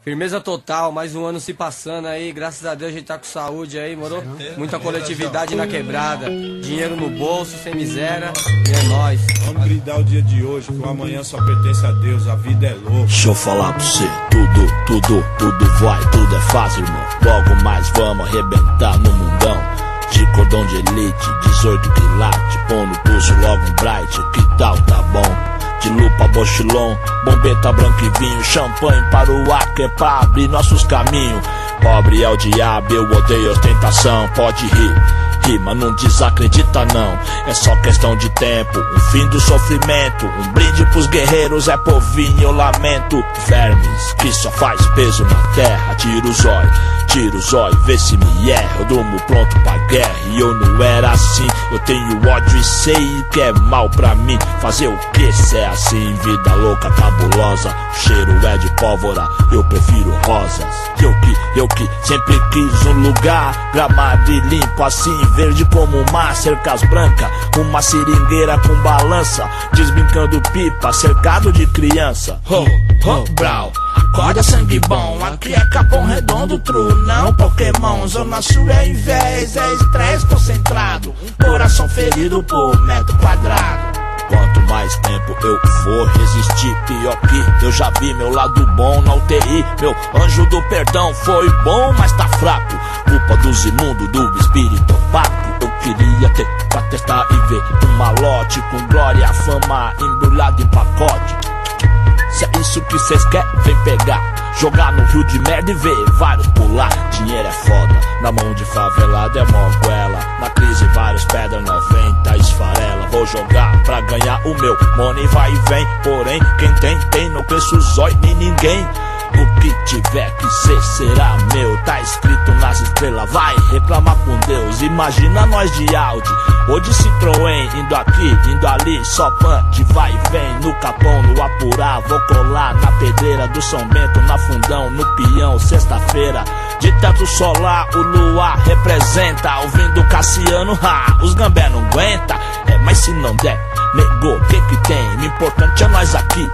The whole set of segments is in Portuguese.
Firmeza total, mais um ano se passando aí, graças a Deus a gente tá com saúde aí, moro? Muita coletividade na quebrada, dinheiro no bolso, sem miséria, e é nóis. Vamos brindar o dia de hoje, que o amanhã só pertence a Deus, a vida é louca. Deixa eu falar pra você, tudo, tudo, tudo vai, tudo é fácil, irmão. Logo mais vamos arrebentar no mundão. De cordão de elite, 18 quilates, pão no pulso, logo um bright, que tal, tá bom? De lupa, bochilon, bombeta branca e vinho, champanhe para o ar que é pra abrir nossos caminhos. Pobre é o diabo, eu odeio ostentação, pode rir. Rima, não desacredita não, é só questão de tempo. Um fim do sofrimento, um brinde pros guerreiros, é povinho, eu lamento. Vermes, que só faz peso na terra, tira o zóio, tira o zóio, vê se me erra. Eu durmo pronto pra guerra e eu não era assim. Eu tenho ódio e sei que é mal pra mim. Fazer o que se é assim? Vida louca, cabulosa. O cheiro é de pólvora, eu prefiro rosas. Eu que, eu que sempre quis um lugar gramado e limpo assim, verde como o mar, cercas branca, uma seringueira com balança, desbrincando pipa, cercado de criança. Ho, ho, brau. Acorda sangue bom, aqui é Capão Redondo, true, não Pokémon. Zona Sul é inveja, é estresse concentrado. Coração ferido por metro quadrado. Quanto mais tempo eu for resistir, pior que eu já vi meu lado bom na UTI. Meu anjo do perdão foi bom, mas tá fraco. Culpa dos imundos, do espírito opaco. Eu queria ter pra testar e ver um malote com glória, fama embrulhado em pacote. Se é isso que cês querem, vem pegar. Jogar no rio de merda e ver vários pular. Dinheiro é foda, na mão de favelado é moguela. Na crise, vários pedra 90 esfarela. Vou jogar pra ganhar o meu. Money vai e vem, porém, quem tem, tem. Não cresço zói nem ninguém. O que tiver que ser será meu. Tá escrito nas estrelas, vai reclamar com Deus. Imagina nós de Audi ou de Citroën, indo aqui, indo ali, só pan de vai e vem. No vou colar na pedreira do São Bento, na fundão, no peão, sexta-feira. De teto solar, o luar representa. Ouvindo Cassiano, ha, os gambé não aguenta. É, mas se não der, negou, que que tem? O importante é nós aqui.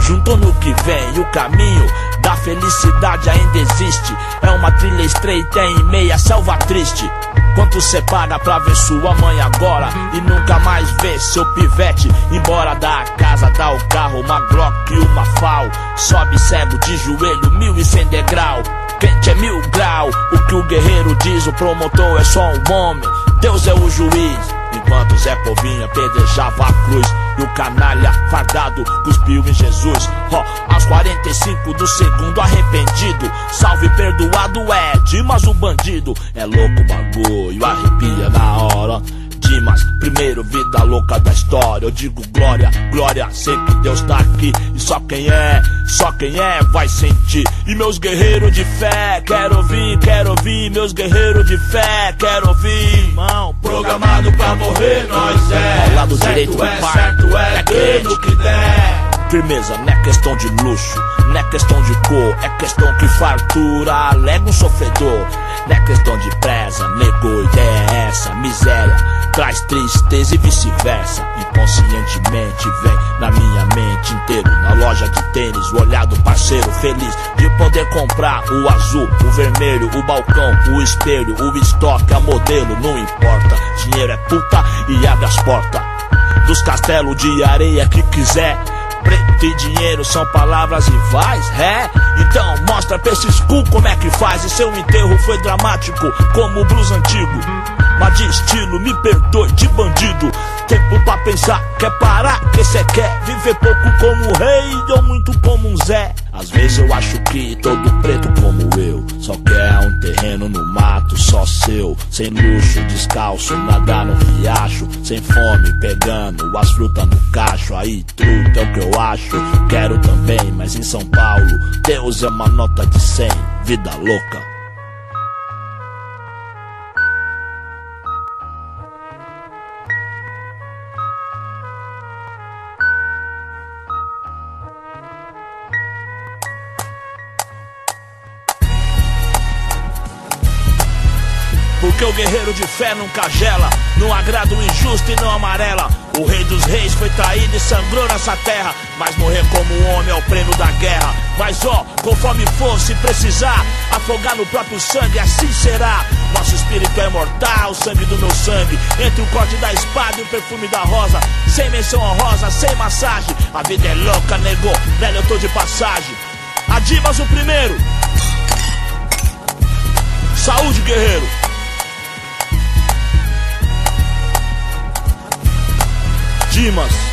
Junto no que vem, o caminho da felicidade ainda existe. É uma trilha estreita em meia selva triste. Quanto cê paga pra ver sua mãe agora e nunca mais ver seu pivete embora da casa, dá o carro, uma Glock e uma FAL. Sobe cego de joelho, mil e cem degrau. Quente é mil grau, o que o guerreiro diz, o promotor é só um homem, Deus é o juiz. Enquanto Zé Povinha pedejava a cruz E o canalha fardado cuspiu em Jesus Ó, aos 45 do segundo arrependido Salve perdoado é, Dimas o bandido É louco o bagulho, arrepia na hora Dimas, primeiro vida louca da história. Eu digo glória, glória, sei que Deus tá aqui. E só quem é, só quem é vai sentir. E meus guerreiros de fé, quero ouvir. Meus guerreiros de fé, quero ouvir. Irmão, programado pra morrer, nós é. Ao lado certo direito é, certo é, é no que der. Firmeza não é questão de luxo, não é questão de cor, é questão que fartura, alega um sofredor. Não é questão de presa, negou, ideia é essa, miséria traz tristeza e vice-versa. Inconscientemente vem na minha mente inteiro, na loja de tênis, o olhar do parceiro feliz de poder comprar o azul, o vermelho, o balcão, o espelho, o estoque, a modelo, não importa. Dinheiro é puta e abre as portas dos castelos de areia que quiser. Preto e dinheiro são palavras rivais, é? Então mostra pra esses cu como é que faz. E seu enterro foi dramático, como o blues antigo. Mas de estilo, me perdoe, de bandido. Tempo pra pensar, quer parar, que cê quer viver pouco como rei ou muito como um Zé. Às vezes eu acho que todo preto como eu só quer um terreno no mato, só seu. Sem luxo, descalço, nadar no riacho. Sem fome, pegando as frutas no cacho. Aí, truta é o que eu acho. Quero também, mas em São Paulo, Deus é uma nota de 100. Vida louca. Porque o guerreiro de fé nunca gela, não agrada o injusto e não amarela. O rei dos reis foi traído e sangrou nessa terra. Mas morrer como um homem é o prêmio da guerra. Mas ó, conforme for, se precisar, afogar no próprio sangue, assim será. Nosso espírito é mortal, o sangue do meu sangue. Entre o corte da espada e o perfume da rosa. Sem menção honrosa, sem massagem. A vida é louca, negou, velho, eu tô de passagem. Adibas o primeiro. Saúde, guerreiro. Dimas.